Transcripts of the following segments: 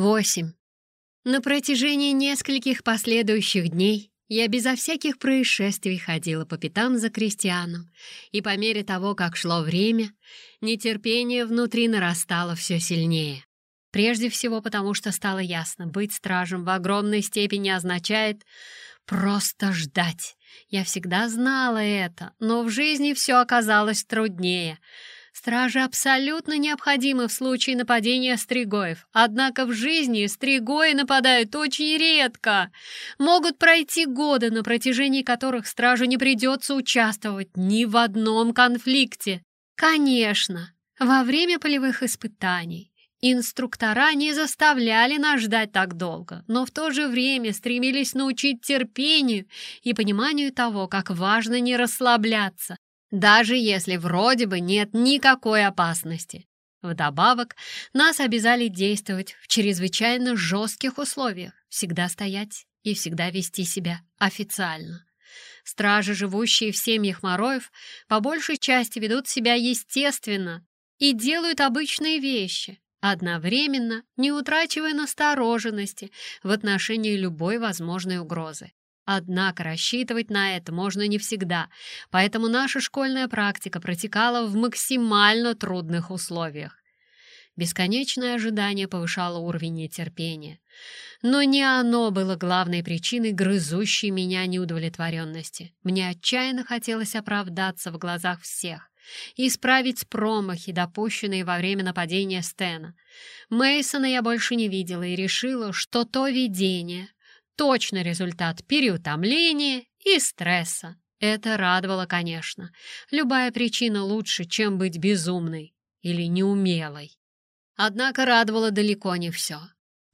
8. На протяжении нескольких последующих дней я безо всяких происшествий ходила по пятам за крестьяном, и по мере того, как шло время, нетерпение внутри нарастало все сильнее. Прежде всего потому, что стало ясно, быть стражем в огромной степени означает просто ждать. Я всегда знала это, но в жизни все оказалось труднее — Стражи абсолютно необходимы в случае нападения стригоев, однако в жизни стригои нападают очень редко. Могут пройти годы, на протяжении которых стражу не придется участвовать ни в одном конфликте. Конечно, во время полевых испытаний Инструктора не заставляли нас ждать так долго, но в то же время стремились научить терпению и пониманию того, как важно не расслабляться, даже если вроде бы нет никакой опасности. Вдобавок, нас обязали действовать в чрезвычайно жестких условиях, всегда стоять и всегда вести себя официально. Стражи, живущие в семьях Мороев, по большей части ведут себя естественно и делают обычные вещи, одновременно не утрачивая настороженности в отношении любой возможной угрозы. Однако рассчитывать на это можно не всегда, поэтому наша школьная практика протекала в максимально трудных условиях. Бесконечное ожидание повышало уровень нетерпения. Но не оно было главной причиной грызущей меня неудовлетворенности. Мне отчаянно хотелось оправдаться в глазах всех и исправить промахи, допущенные во время нападения Стена. Мейсона я больше не видела и решила, что то видение, точно результат переутомления и стресса. Это радовало, конечно. Любая причина лучше, чем быть безумной или неумелой. Однако радовало далеко не все.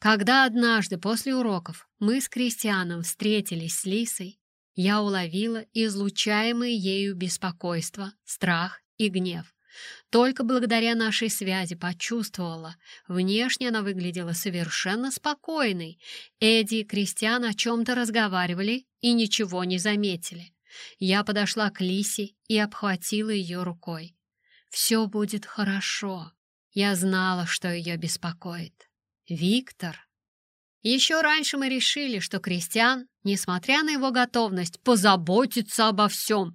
Когда однажды после уроков мы с Кристианом встретились с Лисой, я уловила излучаемое ею беспокойство, страх и гнев. Только благодаря нашей связи почувствовала. Внешне она выглядела совершенно спокойной. Эдди и Кристиан о чем-то разговаривали и ничего не заметили. Я подошла к Лисе и обхватила ее рукой. «Все будет хорошо». Я знала, что ее беспокоит. Виктор. Еще раньше мы решили, что Кристиан, несмотря на его готовность позаботиться обо всем,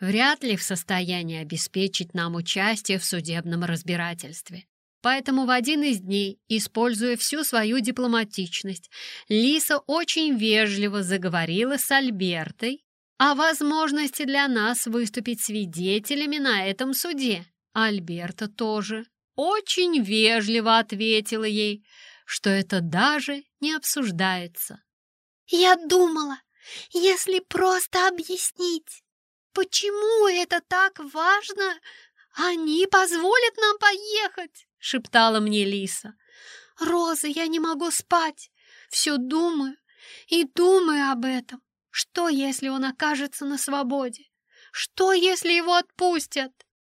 вряд ли в состоянии обеспечить нам участие в судебном разбирательстве. Поэтому в один из дней, используя всю свою дипломатичность, Лиса очень вежливо заговорила с Альбертой о возможности для нас выступить свидетелями на этом суде. Альберта тоже очень вежливо ответила ей, что это даже не обсуждается. «Я думала, если просто объяснить, «Почему это так важно? Они позволят нам поехать!» — шептала мне Лиса. «Роза, я не могу спать. Все думаю и думаю об этом. Что, если он окажется на свободе? Что, если его отпустят?»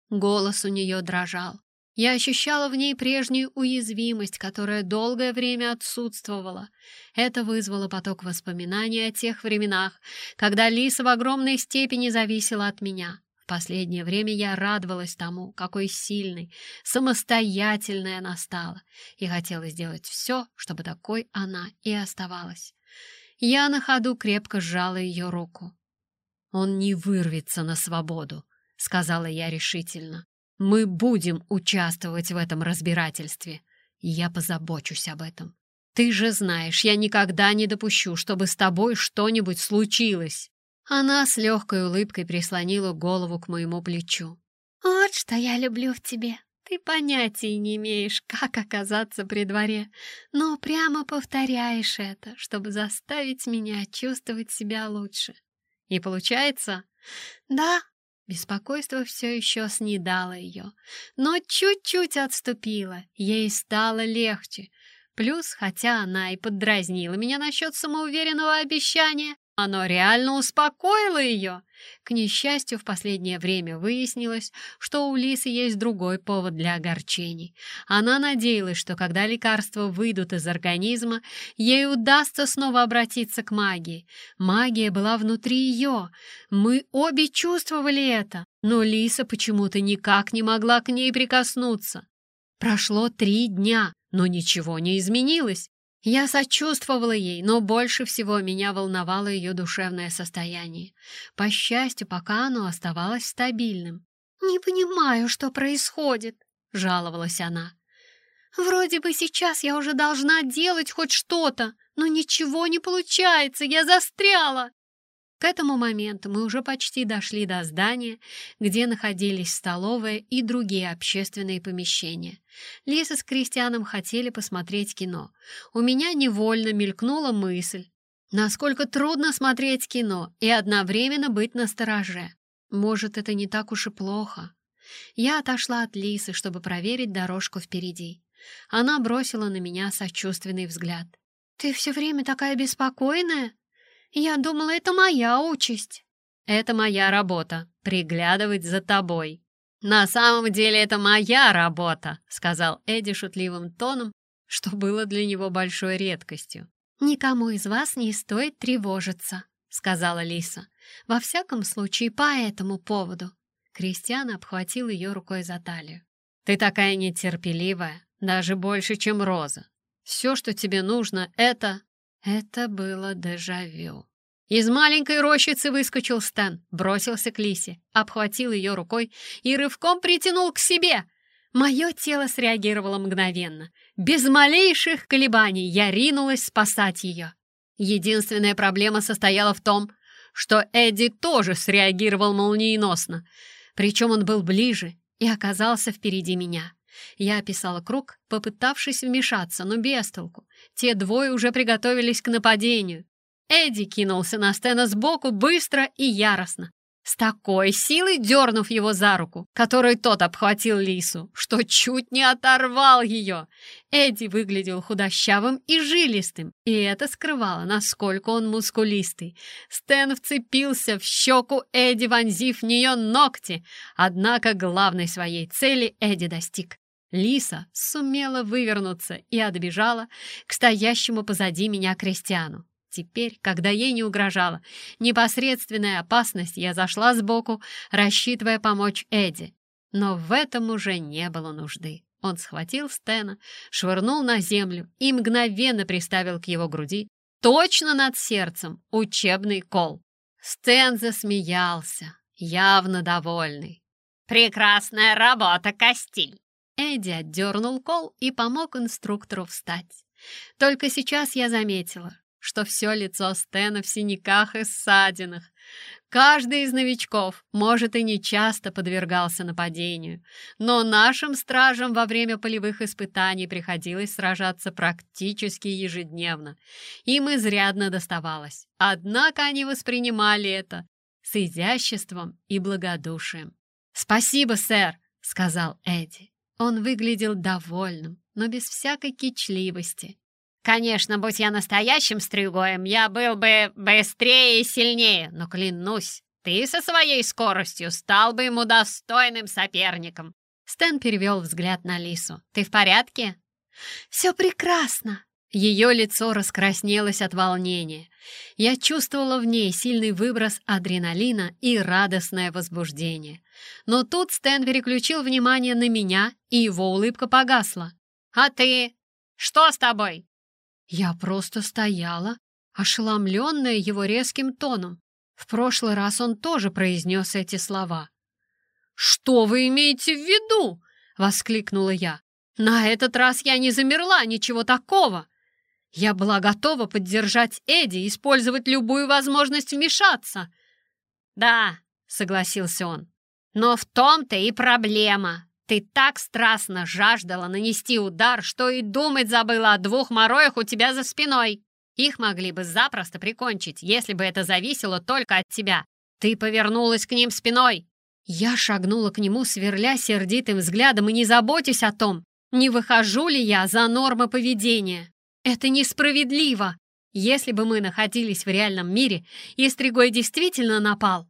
Голос у нее дрожал. Я ощущала в ней прежнюю уязвимость, которая долгое время отсутствовала. Это вызвало поток воспоминаний о тех временах, когда Лиса в огромной степени зависела от меня. В последнее время я радовалась тому, какой сильной, самостоятельной она стала, и хотела сделать все, чтобы такой она и оставалась. Я на ходу крепко сжала ее руку. «Он не вырвется на свободу», — сказала я решительно. Мы будем участвовать в этом разбирательстве. Я позабочусь об этом. Ты же знаешь, я никогда не допущу, чтобы с тобой что-нибудь случилось. Она с легкой улыбкой прислонила голову к моему плечу. Вот что я люблю в тебе. Ты понятия не имеешь, как оказаться при дворе, но прямо повторяешь это, чтобы заставить меня чувствовать себя лучше. И получается? Да, Беспокойство все еще снедало ее, но чуть-чуть отступило, ей стало легче. Плюс, хотя она и поддразнила меня насчет самоуверенного обещания, оно реально успокоило ее. К несчастью, в последнее время выяснилось, что у Лисы есть другой повод для огорчений. Она надеялась, что когда лекарства выйдут из организма, ей удастся снова обратиться к магии. Магия была внутри ее. Мы обе чувствовали это, но Лиса почему-то никак не могла к ней прикоснуться. Прошло три дня, но ничего не изменилось. Я сочувствовала ей, но больше всего меня волновало ее душевное состояние. По счастью, пока оно оставалось стабильным. «Не понимаю, что происходит», — жаловалась она. «Вроде бы сейчас я уже должна делать хоть что-то, но ничего не получается, я застряла!» К этому моменту мы уже почти дошли до здания, где находились столовая и другие общественные помещения. Лиса с Кристианом хотели посмотреть кино. У меня невольно мелькнула мысль, насколько трудно смотреть кино и одновременно быть настороже. Может, это не так уж и плохо. Я отошла от Лисы, чтобы проверить дорожку впереди. Она бросила на меня сочувственный взгляд. «Ты все время такая беспокойная?» Я думала, это моя участь. Это моя работа — приглядывать за тобой. На самом деле это моя работа, сказал Эдди шутливым тоном, что было для него большой редкостью. Никому из вас не стоит тревожиться, сказала Лиса. Во всяком случае, по этому поводу. Кристиан обхватил ее рукой за талию. «Ты такая нетерпеливая, даже больше, чем Роза. Все, что тебе нужно, это...» Это было дежавю. Из маленькой рощицы выскочил Стэн, бросился к Лисе, обхватил ее рукой и рывком притянул к себе. Мое тело среагировало мгновенно. Без малейших колебаний я ринулась спасать ее. Единственная проблема состояла в том, что Эдди тоже среагировал молниеносно. Причем он был ближе и оказался впереди меня. Я описала круг, попытавшись вмешаться, но без толку. Те двое уже приготовились к нападению. Эдди кинулся на Стена сбоку быстро и яростно, с такой силой дернув его за руку, которой тот обхватил Лису, что чуть не оторвал ее. Эдди выглядел худощавым и жилистым, и это скрывало, насколько он мускулистый. Стэн вцепился в щеку Эдди, вонзив в нее ногти, однако главной своей цели Эдди достиг. Лиса сумела вывернуться и отбежала к стоящему позади меня крестьяну. Теперь, когда ей не угрожала непосредственная опасность, я зашла сбоку, рассчитывая помочь Эдди. Но в этом уже не было нужды. Он схватил Стена, швырнул на землю и мгновенно приставил к его груди, точно над сердцем, учебный кол. Стэн засмеялся, явно довольный. «Прекрасная работа, Костиль!» Эдди отдернул кол и помог инструктору встать. Только сейчас я заметила, что все лицо Стена в синяках и ссадинах. Каждый из новичков, может, и не часто подвергался нападению, но нашим стражам во время полевых испытаний приходилось сражаться практически ежедневно. Им изрядно доставалось, однако они воспринимали это с изяществом и благодушием. «Спасибо, сэр!» — сказал Эдди. Он выглядел довольным, но без всякой кичливости. Конечно, будь я настоящим стригоем, я был бы быстрее и сильнее, но клянусь, ты со своей скоростью стал бы ему достойным соперником. Стэн перевел взгляд на Лису. «Ты в порядке?» «Все прекрасно!» Ее лицо раскраснелось от волнения. Я чувствовала в ней сильный выброс адреналина и радостное возбуждение. Но тут Стэн переключил внимание на меня, и его улыбка погасла. «А ты? Что с тобой?» Я просто стояла, ошеломленная его резким тоном. В прошлый раз он тоже произнес эти слова. «Что вы имеете в виду?» — воскликнула я. «На этот раз я не замерла, ничего такого!» Я была готова поддержать Эдди, использовать любую возможность вмешаться. «Да», — согласился он, — «но в том-то и проблема. Ты так страстно жаждала нанести удар, что и думать забыла о двух мороях у тебя за спиной. Их могли бы запросто прикончить, если бы это зависело только от тебя. Ты повернулась к ним спиной. Я шагнула к нему, сверля сердитым взглядом, и не заботясь о том, не выхожу ли я за нормы поведения. Это несправедливо. Если бы мы находились в реальном мире, и Стригой действительно напал,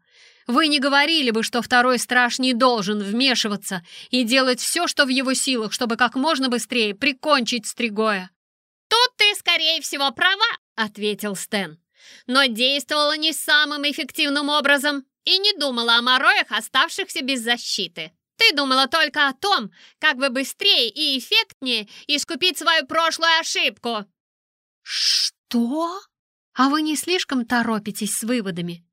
вы не говорили бы, что второй страж не должен вмешиваться и делать все, что в его силах, чтобы как можно быстрее прикончить Стригоя. «Тут ты, скорее всего, права», — ответил Стэн. «Но действовала не самым эффективным образом и не думала о мороях, оставшихся без защиты. Ты думала только о том, как бы быстрее и эффектнее искупить свою прошлую ошибку!» «Что? А вы не слишком торопитесь с выводами?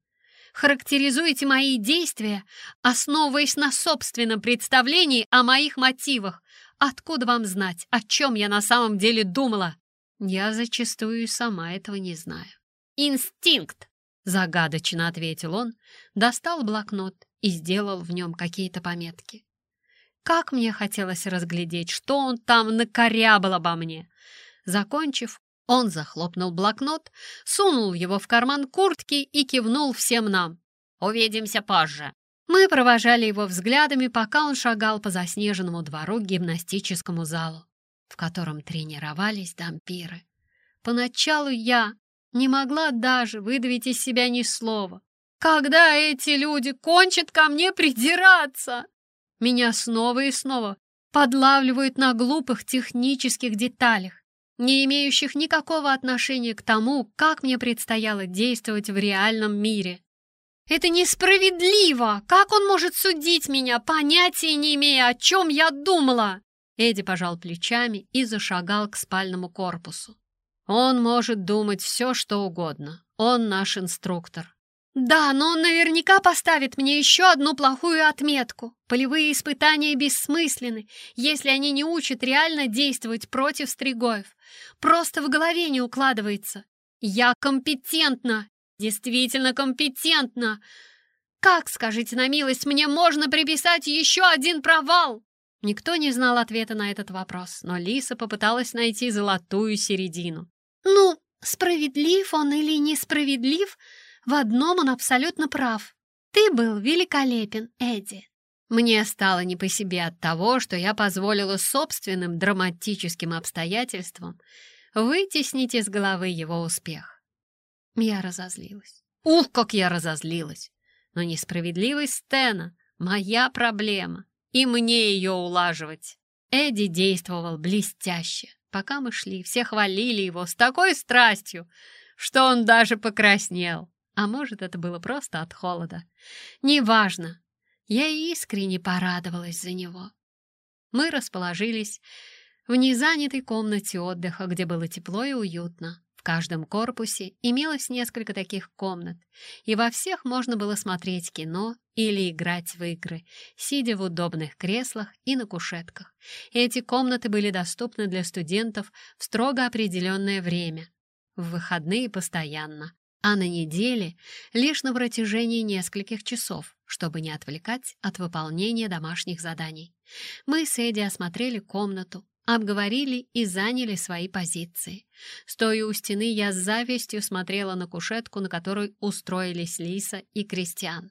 Характеризуете мои действия, основываясь на собственном представлении о моих мотивах. Откуда вам знать, о чем я на самом деле думала? Я зачастую и сама этого не знаю». «Инстинкт!» — загадочно ответил он, достал блокнот и сделал в нем какие-то пометки. Как мне хотелось разглядеть, что он там накорябал обо мне. Закончив, он захлопнул блокнот, сунул его в карман куртки и кивнул всем нам. «Увидимся позже». Мы провожали его взглядами, пока он шагал по заснеженному двору к гимнастическому залу, в котором тренировались дампиры. Поначалу я не могла даже выдавить из себя ни слова. Когда эти люди кончат ко мне придираться? Меня снова и снова подлавливают на глупых технических деталях, не имеющих никакого отношения к тому, как мне предстояло действовать в реальном мире. Это несправедливо! Как он может судить меня, понятия не имея, о чем я думала? Эдди пожал плечами и зашагал к спальному корпусу. Он может думать все, что угодно. Он наш инструктор. Да, но он наверняка поставит мне еще одну плохую отметку. Полевые испытания бессмысленны, если они не учат реально действовать против стригоев. Просто в голове не укладывается. Я компетентна, действительно компетентна. Как, скажите на милость, мне можно приписать еще один провал? Никто не знал ответа на этот вопрос, но Лиса попыталась найти золотую середину. Ну, справедлив он или несправедлив, в одном он абсолютно прав. Ты был великолепен, Эдди. Мне стало не по себе от того, что я позволила собственным драматическим обстоятельствам вытеснить из головы его успех. Я разозлилась. Ух, как я разозлилась! Но несправедливость Стена — моя проблема, и мне ее улаживать. Эдди действовал блестяще. Пока мы шли, все хвалили его с такой страстью, что он даже покраснел. А может, это было просто от холода. Неважно. Я искренне порадовалась за него. Мы расположились в незанятой комнате отдыха, где было тепло и уютно. В каждом корпусе имелось несколько таких комнат, и во всех можно было смотреть кино или играть в игры, сидя в удобных креслах и на кушетках. Эти комнаты были доступны для студентов в строго определенное время, в выходные постоянно, а на неделе лишь на протяжении нескольких часов, чтобы не отвлекать от выполнения домашних заданий. Мы с Эдди осмотрели комнату, обговорили и заняли свои позиции. Стоя у стены, я с завистью смотрела на кушетку, на которой устроились Лиса и Кристиан.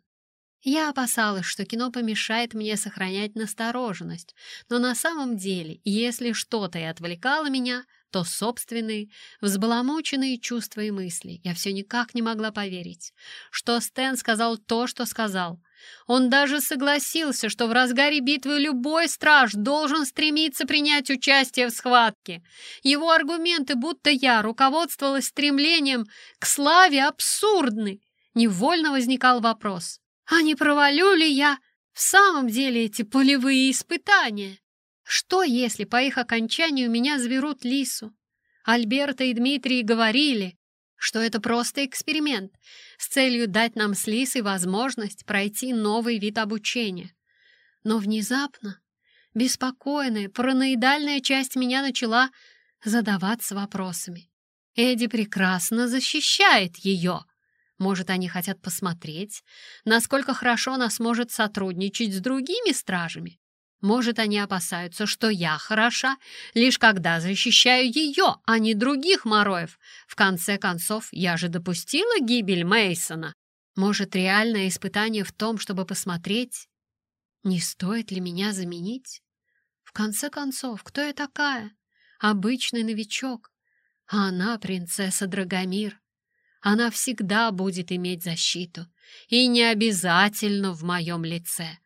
Я опасалась, что кино помешает мне сохранять настороженность, но на самом деле, если что-то и отвлекало меня, то собственные, взбаламученные чувства и мысли. Я все никак не могла поверить, что Стэн сказал то, что сказал. Он даже согласился, что в разгаре битвы любой страж должен стремиться принять участие в схватке. Его аргументы, будто я руководствовалась стремлением к славе, абсурдны. Невольно возникал вопрос, а не провалю ли я в самом деле эти полевые испытания? Что, если по их окончанию меня заберут Лису? Альберта и Дмитрий говорили, что это просто эксперимент с целью дать нам с Лисой возможность пройти новый вид обучения. Но внезапно беспокойная, параноидальная часть меня начала задаваться вопросами. Эдди прекрасно защищает ее. Может, они хотят посмотреть, насколько хорошо она сможет сотрудничать с другими стражами? Может, они опасаются, что я хороша, лишь когда защищаю ее, а не других Мороев. В конце концов, я же допустила гибель Мейсона. Может, реальное испытание в том, чтобы посмотреть, не стоит ли меня заменить? В конце концов, кто я такая? Обычный новичок. А она принцесса Драгомир. Она всегда будет иметь защиту. И не обязательно в моем лице.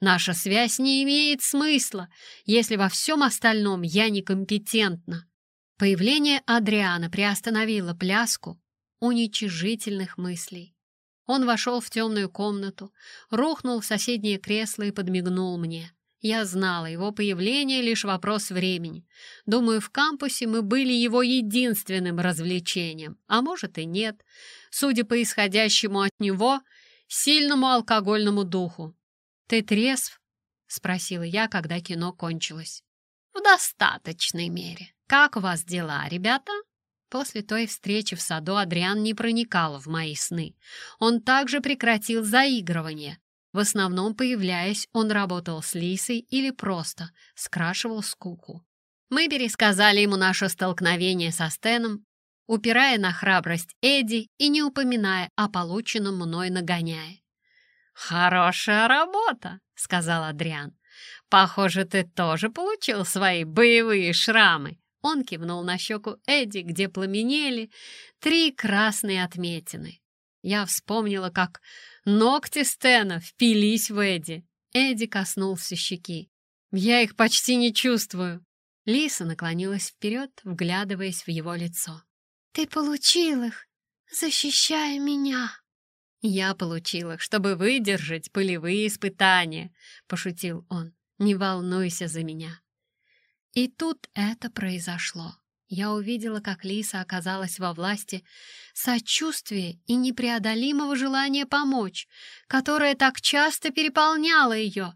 Наша связь не имеет смысла, если во всем остальном я некомпетентна. Появление Адриана приостановило пляску уничижительных мыслей. Он вошел в темную комнату, рухнул в соседнее кресло и подмигнул мне. Я знала, его появление — лишь вопрос времени. Думаю, в кампусе мы были его единственным развлечением, а может и нет, судя по исходящему от него сильному алкогольному духу. «Ты трезв?» — спросила я, когда кино кончилось. «В достаточной мере. Как у вас дела, ребята?» После той встречи в саду Адриан не проникал в мои сны. Он также прекратил заигрывание. В основном, появляясь, он работал с Лисой или просто скрашивал скуку. Мы пересказали ему наше столкновение со Стеном, упирая на храбрость Эдди и не упоминая о полученном мной нагоняе. «Хорошая работа», — сказал Адриан. «Похоже, ты тоже получил свои боевые шрамы». Он кивнул на щеку Эдди, где пламенели три красные отметины. Я вспомнила, как ногти Стена впились в Эдди. Эдди коснулся щеки. «Я их почти не чувствую». Лиса наклонилась вперед, вглядываясь в его лицо. «Ты получил их, защищая меня!» «Я получил их, чтобы выдержать полевые испытания», — пошутил он. «Не волнуйся за меня. И тут это произошло. Я увидела, как Лиса оказалась во власти сочувствия и непреодолимого желания помочь, которое так часто переполняло ее.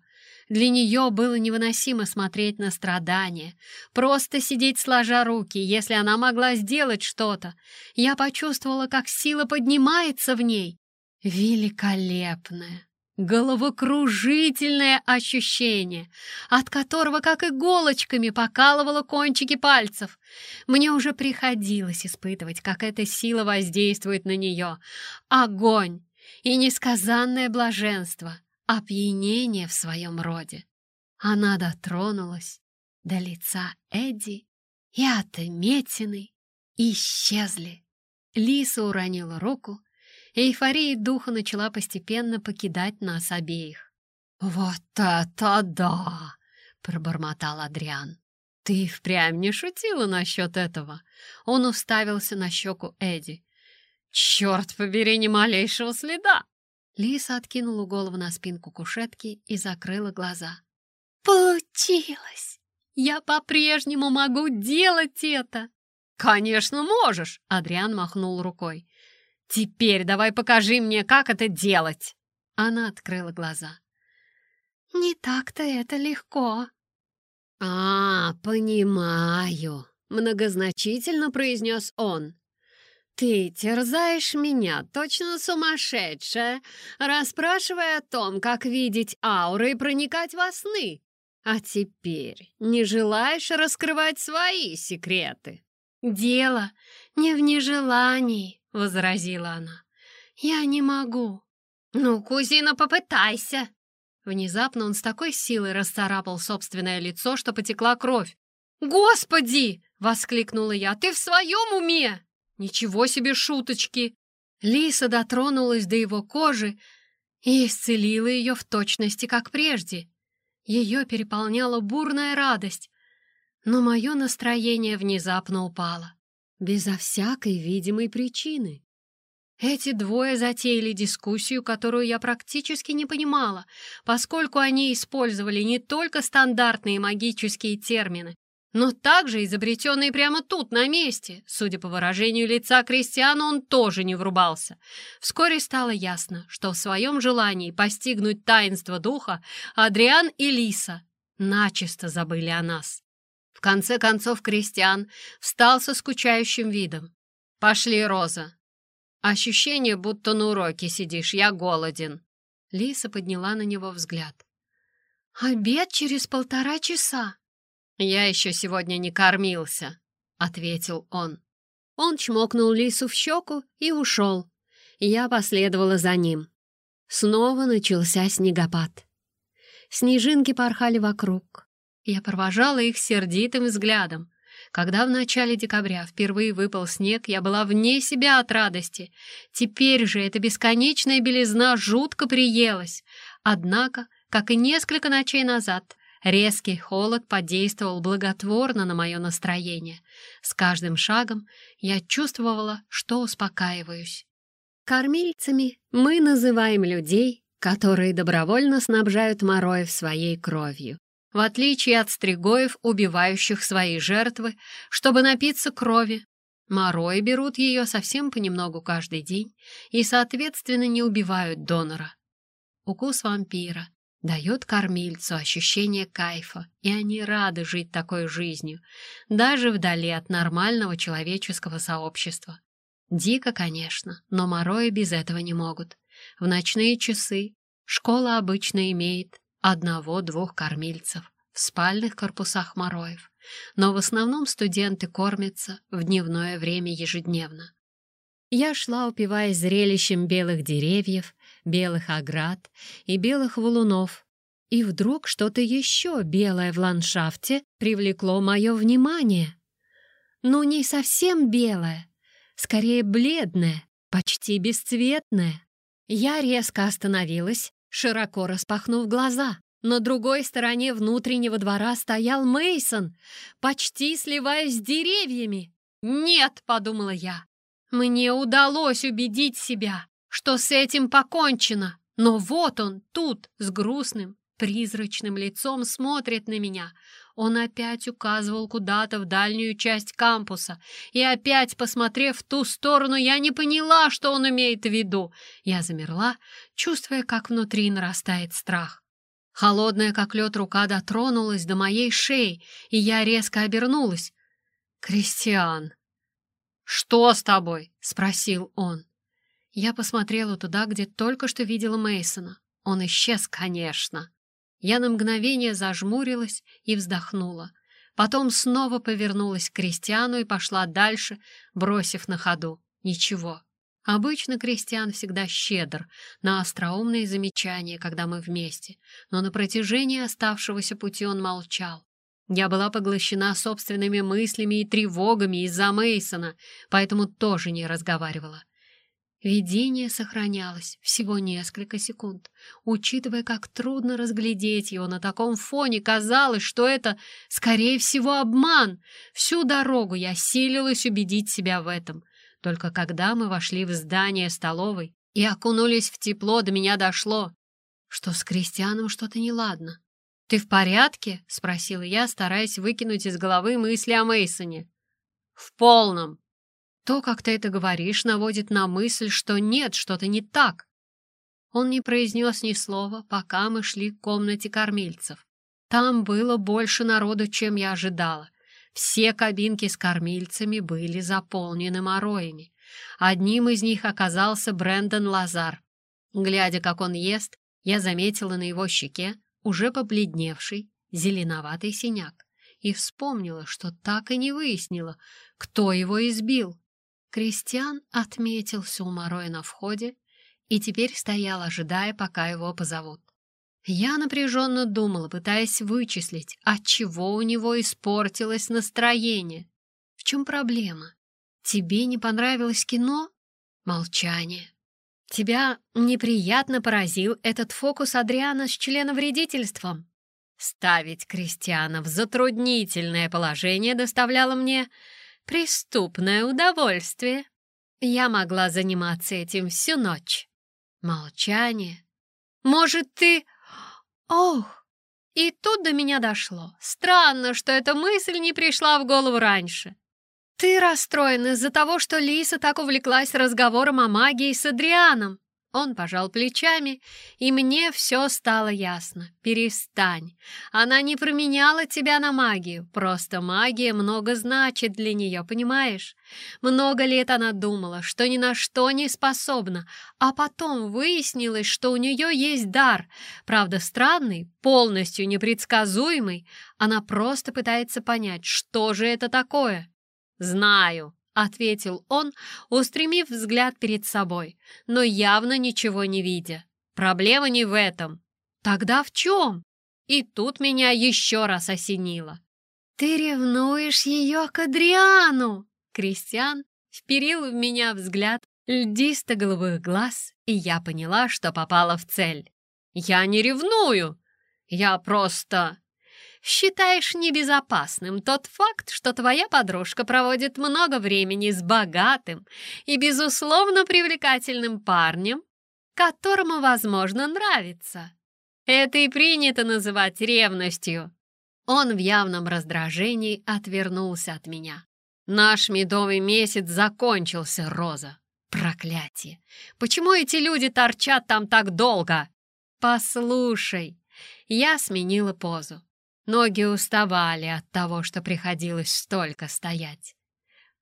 Для нее было невыносимо смотреть на страдания, просто сидеть сложа руки, если она могла сделать что-то. Я почувствовала, как сила поднимается в ней. Великолепная! Головокружительное ощущение, от которого, как иголочками, покалывало кончики пальцев. Мне уже приходилось испытывать, как эта сила воздействует на нее. Огонь и несказанное блаженство, опьянение в своем роде. Она дотронулась до лица Эдди, и отметины исчезли. Лиса уронила руку, эйфория духа начала постепенно покидать нас обеих. «Вот это да!» — пробормотал Адриан. «Ты впрямь не шутила насчет этого?» Он уставился на щеку Эдди. «Черт побери, ни малейшего следа!» Лиса откинула голову на спинку кушетки и закрыла глаза. «Получилось! Я по-прежнему могу делать это!» «Конечно можешь!» — Адриан махнул рукой. «Теперь давай покажи мне, как это делать!» Она открыла глаза. «Не так-то это легко». «А, понимаю», — многозначительно произнес он. «Ты терзаешь меня, точно сумасшедшая, расспрашивая о том, как видеть ауры и проникать во сны. А теперь не желаешь раскрывать свои секреты?» «Дело не в нежелании», — возразила она. «Я не могу». «Ну, кузина, попытайся!» Внезапно он с такой силой расцарапал собственное лицо, что потекла кровь. «Господи!» — воскликнула я. «Ты в своем уме?» «Ничего себе шуточки!» Лиса дотронулась до его кожи и исцелила ее в точности, как прежде. Ее переполняла бурная радость, но мое настроение внезапно упало безо всякой видимой причины. Эти двое затеяли дискуссию, которую я практически не понимала, поскольку они использовали не только стандартные магические термины, но также изобретенные прямо тут, на месте. Судя по выражению лица Кристиана, он тоже не врубался. Вскоре стало ясно, что в своем желании постигнуть таинство духа Адриан и Лиса начисто забыли о нас. В конце концов Кристиан встал со скучающим видом. «Пошли, Роза!» «Ощущение, будто на уроке сидишь, я голоден!» Лиса подняла на него взгляд. «Обед через полтора часа!» «Я еще сегодня не кормился», — ответил он. Он чмокнул Лису в щеку и ушел. Я последовала за ним. Снова начался снегопад. Снежинки порхали вокруг. Я провожала их сердитым взглядом. Когда в начале декабря впервые выпал снег, я была вне себя от радости. Теперь же эта бесконечная белизна жутко приелась. Однако, как и несколько ночей назад, резкий холод подействовал благотворно на мое настроение. С каждым шагом я чувствовала, что успокаиваюсь. Кормильцами мы называем людей, которые добровольно снабжают Мороев своей кровью. В отличие от стригоев, убивающих свои жертвы, чтобы напиться крови, Морои берут ее совсем понемногу каждый день и, соответственно, не убивают донора. Укус вампира дает кормильцу ощущение кайфа, и они рады жить такой жизнью, даже вдали от нормального человеческого сообщества. Дико, конечно, но морои без этого не могут. В ночные часы школа обычно имеет одного-двух кормильцев в спальных корпусах мороев, но в основном студенты кормятся в дневное время ежедневно. Я шла, упиваясь зрелищем белых деревьев, белых оград и белых валунов, и вдруг что-то еще белое в ландшафте привлекло мое внимание. Ну, не совсем белое, скорее бледное, почти бесцветное. Я резко остановилась, широко распахнув глаза. На другой стороне внутреннего двора стоял Мейсон, почти сливаясь с деревьями. «Нет», — подумала я, — «мне удалось убедить себя, что с этим покончено, но вот он тут, с грустным, призрачным лицом смотрит на меня. Он опять указывал куда-то в дальнюю часть кампуса, и опять, посмотрев в ту сторону, я не поняла, что он имеет в виду. Я замерла, чувствуя, как внутри нарастает страх. Холодная, как лед, рука дотронулась до моей шеи, и я резко обернулась. «Кристиан!» «Что с тобой?» — спросил он. Я посмотрела туда, где только что видела Мейсона. Он исчез, конечно. Я на мгновение зажмурилась и вздохнула. Потом снова повернулась к Кристиану и пошла дальше, бросив на ходу. Ничего. Обычно Кристиан всегда щедр на остроумные замечания, когда мы вместе, но на протяжении оставшегося пути он молчал. Я была поглощена собственными мыслями и тревогами из-за Мейсона, поэтому тоже не разговаривала. Видение сохранялось всего несколько секунд. Учитывая, как трудно разглядеть его на таком фоне, казалось, что это, скорее всего, обман. Всю дорогу я силилась убедить себя в этом. Только когда мы вошли в здание столовой и окунулись в тепло, до меня дошло, что с Кристианом что-то неладно. «Ты в порядке?» — спросила я, стараясь выкинуть из головы мысли о Мейсоне. «В полном», то, как ты это говоришь, наводит на мысль, что нет, что-то не так. Он не произнес ни слова, пока мы шли к комнате кормильцев. Там было больше народу, чем я ожидала. Все кабинки с кормильцами были заполнены мороями. Одним из них оказался Брэндон Лазар. Глядя, как он ест, я заметила на его щеке уже побледневший зеленоватый синяк и вспомнила, что так и не выяснила, кто его избил. Кристиан отметился у Мороя на входе и теперь стоял, ожидая, пока его позовут. Я напряженно думала, пытаясь вычислить, отчего у него испортилось настроение. В чем проблема? Тебе не понравилось кино? Молчание. Тебя неприятно поразил этот фокус Адриана с членовредительством? Ставить Кристиана в затруднительное положение доставляло мне преступное удовольствие. Я могла заниматься этим всю ночь. Молчание. Может, ты... Ох! И тут до меня дошло. Странно, что эта мысль не пришла в голову раньше. Ты расстроен из-за того, что Лиса так увлеклась разговором о магии с Адрианом. Он пожал плечами, и мне все стало ясно. Перестань. Она не променяла тебя на магию, просто магия много значит для нее, понимаешь? Много лет она думала, что ни на что не способна, а потом выяснилось, что у нее есть дар. Правда, странный, полностью непредсказуемый. Она просто пытается понять, что же это такое. «Знаю», — ответил он, устремив взгляд перед собой, но явно ничего не видя. «Проблема не в этом». «Тогда в чем?» И тут меня еще раз осенило. «Ты ревнуешь ее к Адриану!» Кристиан вперил в меня взгляд льдисто-голубых глаз, и я поняла, что попала в цель. «Я не ревную! Я просто...» считаешь небезопасным тот факт, что твоя подружка проводит много времени с богатым и, безусловно, привлекательным парнем, которому, возможно, нравится. Это и принято называть ревностью. Он в явном раздражении отвернулся от меня. Наш медовый месяц закончился, Роза. Проклятие! Почему эти люди торчат там так долго? Послушай, я сменила позу. Ноги уставали от того, что приходилось столько стоять.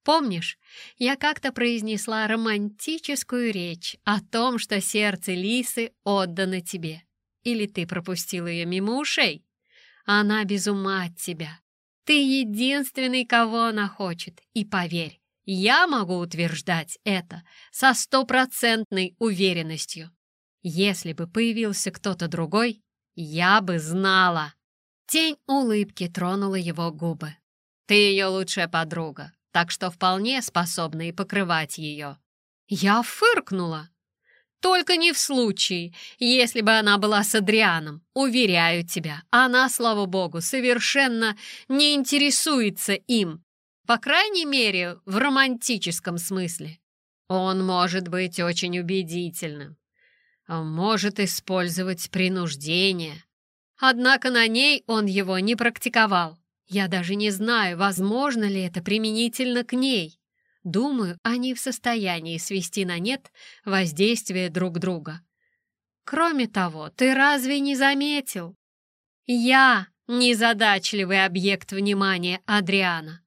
Помнишь, я как-то произнесла романтическую речь о том, что сердце лисы отдано тебе? Или ты пропустил ее мимо ушей? Она без ума от тебя. Ты единственный, кого она хочет. И поверь, я могу утверждать это со стопроцентной уверенностью. Если бы появился кто-то другой, я бы знала. Тень улыбки тронула его губы. Ты ее лучшая подруга, так что вполне способна и покрывать ее. Я фыркнула. Только не в случае, если бы она была с Адрианом. Уверяю тебя, она, слава богу, совершенно не интересуется им. По крайней мере, в романтическом смысле. Он может быть очень убедительным. Может использовать принуждение. Однако на ней он его не практиковал. Я даже не знаю, возможно ли это применительно к ней. Думаю, они в состоянии свести на нет воздействие друг друга. Кроме того, ты разве не заметил? Я незадачливый объект внимания Адриана.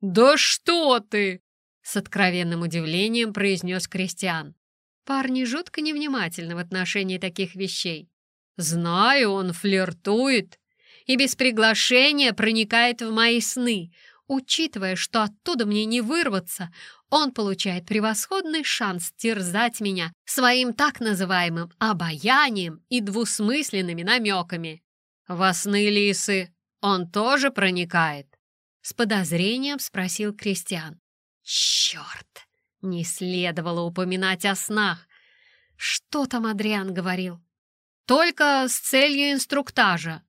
«Да что ты!» — с откровенным удивлением произнес Кристиан. Парни жутко невнимательны в отношении таких вещей. «Знаю, он флиртует и без приглашения проникает в мои сны, Учитывая, что оттуда мне не вырваться, он получает превосходный шанс терзать меня своим так называемым обаянием и двусмысленными намеками. «Во сны лисы он тоже проникает?» С подозрением спросил Кристиан. «Черт! Не следовало упоминать о снах. Что там Адриан говорил? Только с целью инструктажа.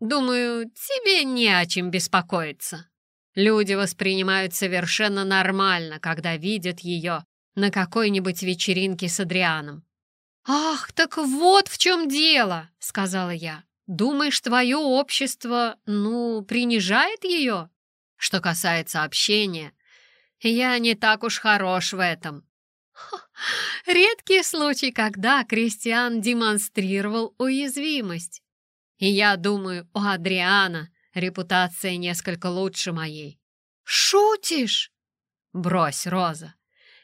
Думаю, тебе не о чем беспокоиться». Люди воспринимают совершенно нормально, когда видят ее на какой-нибудь вечеринке с Адрианом. «Ах, так вот в чем дело!» — сказала я. «Думаешь, твое общество, ну, принижает ее?» Что касается общения, я не так уж хорош в этом. Редкий случай, когда Кристиан демонстрировал уязвимость. И я думаю, у Адриана Репутация несколько лучше моей. Шутишь? Брось, Роза.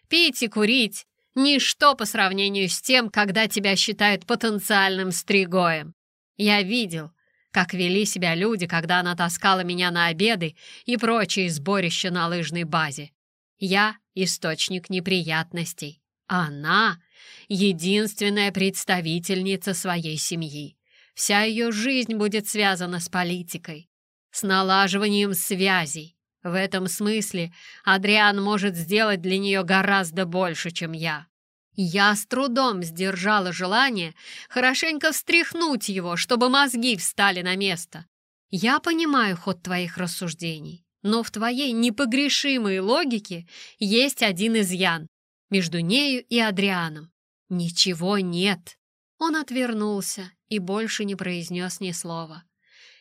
Пить и курить — ничто по сравнению с тем, когда тебя считают потенциальным стригоем. Я видел, как вели себя люди, когда она таскала меня на обеды и прочие сборища на лыжной базе. Я — источник неприятностей. Она — единственная представительница своей семьи. Вся ее жизнь будет связана с политикой с налаживанием связей. В этом смысле Адриан может сделать для нее гораздо больше, чем я. Я с трудом сдержала желание хорошенько встряхнуть его, чтобы мозги встали на место. Я понимаю ход твоих рассуждений, но в твоей непогрешимой логике есть один изъян между нею и Адрианом. Ничего нет. Он отвернулся и больше не произнес ни слова.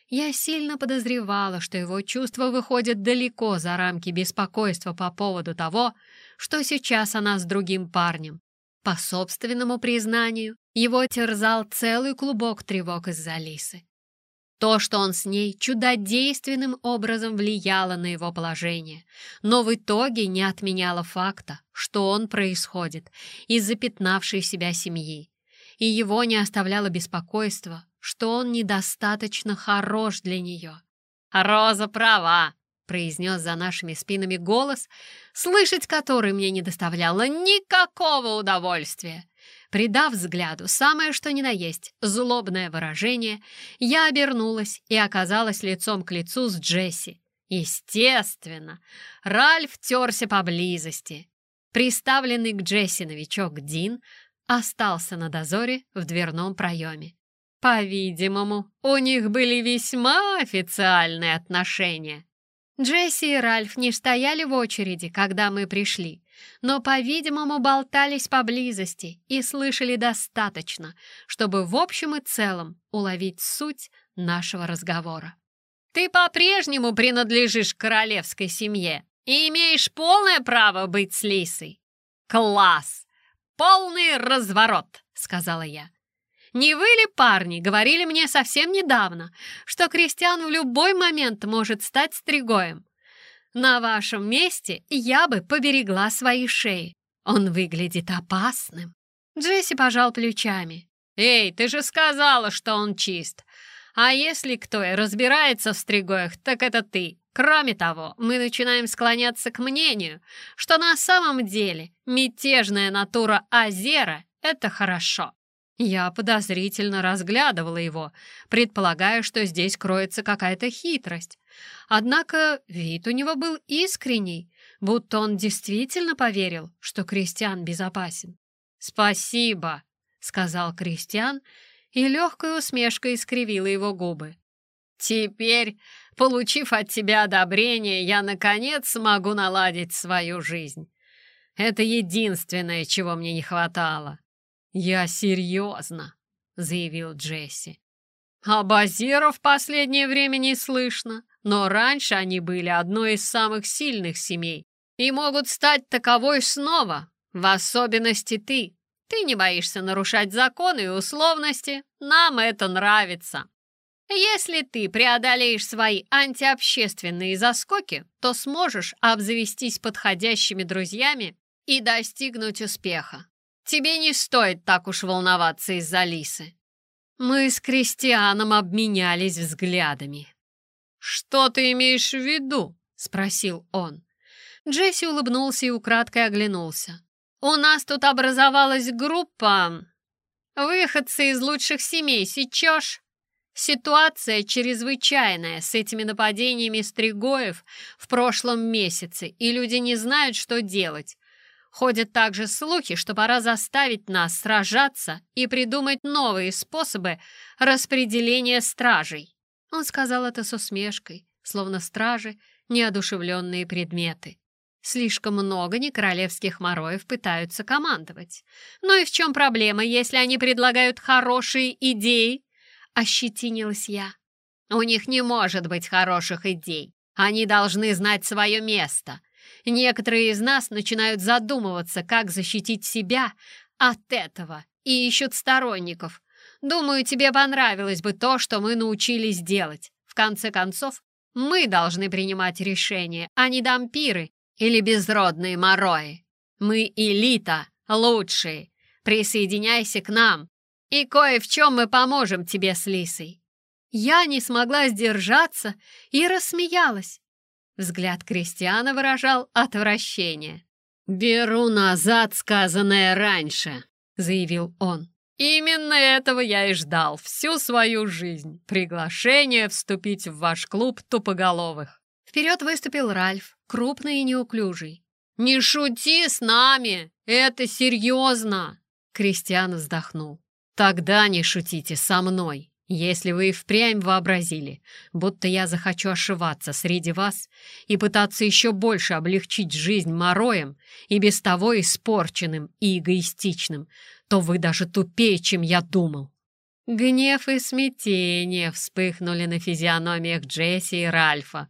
Я сильно подозревала, что его чувства выходят далеко за рамки беспокойства по поводу того, что сейчас она с другим парнем. По собственному признанию, его терзал целый клубок тревог из-за Лисы. То, что он с ней чудодейственным образом влияло на его положение, но в итоге не отменяло факта, что он происходит из запятнавшей себя семьи, и его не оставляло беспокойство, что он недостаточно хорош для нее. «Роза права!» — произнес за нашими спинами голос, слышать который мне не доставляло никакого удовольствия. Придав взгляду самое что ни на есть злобное выражение, я обернулась и оказалась лицом к лицу с Джесси. Естественно, Ральф терся поблизости. Приставленный к Джесси новичок Дин остался на дозоре в дверном проеме. По-видимому, у них были весьма официальные отношения. Джесси и Ральф не стояли в очереди, когда мы пришли, но, по-видимому, болтались поблизости и слышали достаточно, чтобы в общем и целом уловить суть нашего разговора. Ты по-прежнему принадлежишь королевской семье и имеешь полное право быть с Лисой. Класс! Полный разворот, сказала я. Не вы ли, парни, говорили мне совсем недавно, что Кристиан в любой момент может стать стригоем? На вашем месте я бы поберегла свои шеи. Он выглядит опасным. Джесси пожал плечами. «Эй, ты же сказала, что он чист. А если кто и разбирается в стригоях, так это ты. Кроме того, мы начинаем склоняться к мнению, что на самом деле мятежная натура Азера — это хорошо. Я подозрительно разглядывала его, предполагая, что здесь кроется какая-то хитрость. Однако вид у него был искренний, будто он действительно поверил, что Кристиан безопасен. «Спасибо», — сказал Кристиан, и легкая усмешка искривила его губы. «Теперь, получив от тебя одобрение, я, наконец, смогу наладить свою жизнь. Это единственное, чего мне не хватало». «Я серьезно», — заявил Джесси. «А Базиров в последнее время не слышно, но раньше они были одной из самых сильных семей и могут стать таковой снова, в особенности ты. Ты не боишься нарушать законы и условности, нам это нравится. Если ты преодолеешь свои антиобщественные заскоки, то сможешь обзавестись подходящими друзьями и достигнуть успеха. Тебе не стоит так уж волноваться из-за Лисы. Мы с Кристианом обменялись взглядами. «Что ты имеешь в виду?» — спросил он. Джесси улыбнулся и украдкой оглянулся. «У нас тут образовалась группа выходцы из лучших семей, сечешь?» Ситуация чрезвычайная с этими нападениями стригоев в прошлом месяце, и люди не знают, что делать. Ходят также слухи, что пора заставить нас сражаться и придумать новые способы распределения стражей. Он сказал это с усмешкой, словно стражи — неодушевленные предметы. Слишком много некоролевских мороев пытаются командовать. Но и в чем проблема, если они предлагают хорошие идеи? Ощетинилась я. У них не может быть хороших идей. Они должны знать свое место — Некоторые из нас начинают задумываться, как защитить себя от этого, и ищут сторонников. Думаю, тебе понравилось бы то, что мы научились делать. В конце концов, мы должны принимать решения, а не дампиры или безродные морои. Мы элита, лучшие. Присоединяйся к нам, и кое в чем мы поможем тебе с Лисой». Я не смогла сдержаться и рассмеялась. Взгляд Кристиана выражал отвращение. «Беру назад сказанное раньше», — заявил он. «Именно этого я и ждал всю свою жизнь. Приглашение вступить в ваш клуб тупоголовых». Вперед выступил Ральф, крупный и неуклюжий. «Не шути с нами! Это серьезно!» Кристиан вздохнул. «Тогда не шутите со мной!» Если вы и впрямь вообразили, будто я захочу ошиваться среди вас и пытаться еще больше облегчить жизнь мороем и без того испорченным и эгоистичным, то вы даже тупее, чем я думал. Гнев и смятение вспыхнули на физиономиях Джесси и Ральфа,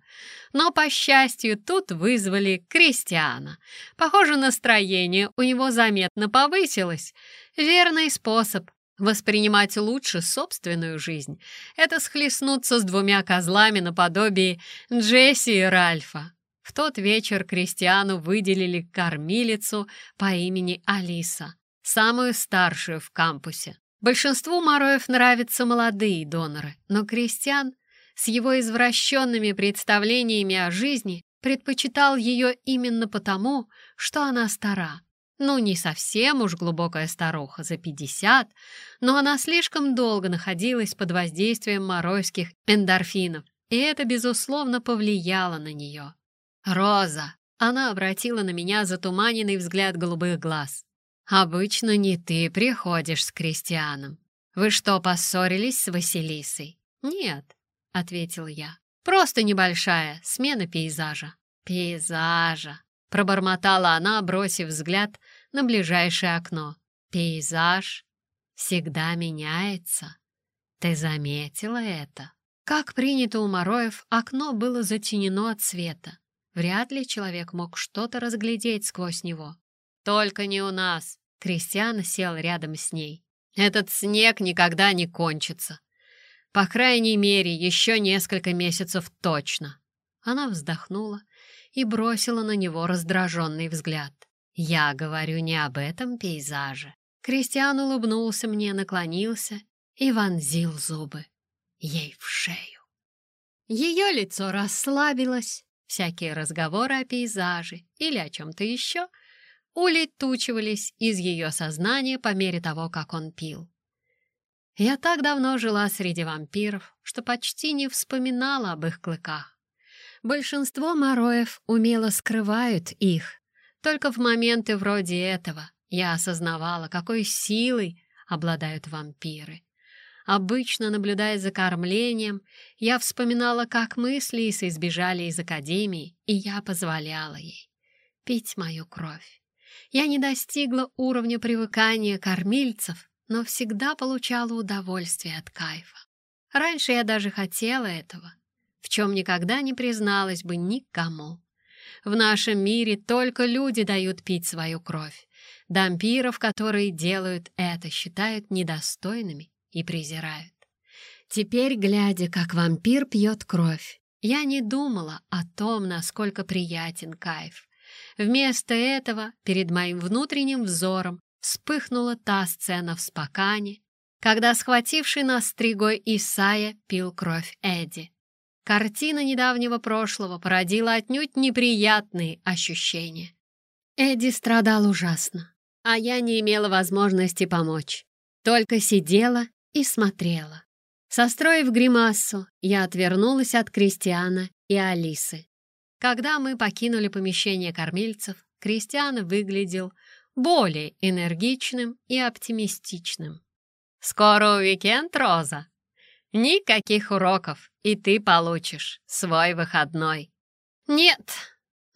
но, по счастью, тут вызвали Кристиана. Похоже, настроение у него заметно повысилось. Верный способ Воспринимать лучше собственную жизнь — это схлестнуться с двумя козлами наподобие Джесси и Ральфа. В тот вечер Кристиану выделили кормилицу по имени Алиса, самую старшую в кампусе. Большинству Мороев нравятся молодые доноры, но Кристиан с его извращенными представлениями о жизни предпочитал ее именно потому, что она стара. Ну, не совсем уж глубокая старуха, за пятьдесят, но она слишком долго находилась под воздействием моройских эндорфинов, и это, безусловно, повлияло на нее. «Роза!» — она обратила на меня затуманенный взгляд голубых глаз. «Обычно не ты приходишь с Кристианом. Вы что, поссорились с Василисой?» «Нет», — ответил я. «Просто небольшая смена пейзажа». «Пейзажа!» — пробормотала она, бросив взгляд на ближайшее окно. Пейзаж всегда меняется. Ты заметила это? Как принято у Мороев, окно было затенено от света. Вряд ли человек мог что-то разглядеть сквозь него. «Только не у нас!» Кристиан сел рядом с ней. «Этот снег никогда не кончится. По крайней мере, еще несколько месяцев точно». Она вздохнула и бросила на него раздраженный взгляд. «Я говорю не об этом пейзаже». Кристиан улыбнулся мне, наклонился и вонзил зубы ей в шею. Ее лицо расслабилось, всякие разговоры о пейзаже или о чем-то еще улетучивались из ее сознания по мере того, как он пил. Я так давно жила среди вампиров, что почти не вспоминала об их клыках. Большинство мороев умело скрывают их. Только в моменты вроде этого я осознавала, какой силой обладают вампиры. Обычно, наблюдая за кормлением, я вспоминала, как мы с Лисой сбежали из академии, и я позволяла ей пить мою кровь. Я не достигла уровня привыкания кормильцев, но всегда получала удовольствие от кайфа. Раньше я даже хотела этого, в чем никогда не призналась бы никому. В нашем мире только люди дают пить свою кровь. Дампиров, которые делают это, считают недостойными и презирают. Теперь, глядя, как вампир пьет кровь, я не думала о том, насколько приятен кайф. Вместо этого перед моим внутренним взором вспыхнула та сцена в спакане, когда схвативший нас стригой Исая пил кровь Эдди. Картина недавнего прошлого породила отнюдь неприятные ощущения. Эдди страдал ужасно, а я не имела возможности помочь. Только сидела и смотрела. Состроив гримасу, я отвернулась от Кристиана и Алисы. Когда мы покинули помещение кормильцев, Кристиан выглядел более энергичным и оптимистичным. «Скоро уикенд, Роза! Никаких уроков, и ты получишь свой выходной!» «Нет!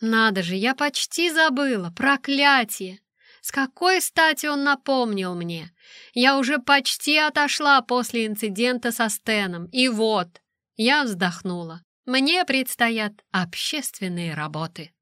Надо же, я почти забыла! Проклятие! С какой стати он напомнил мне? Я уже почти отошла после инцидента со Стеном, и вот, я вздохнула. Мне предстоят общественные работы.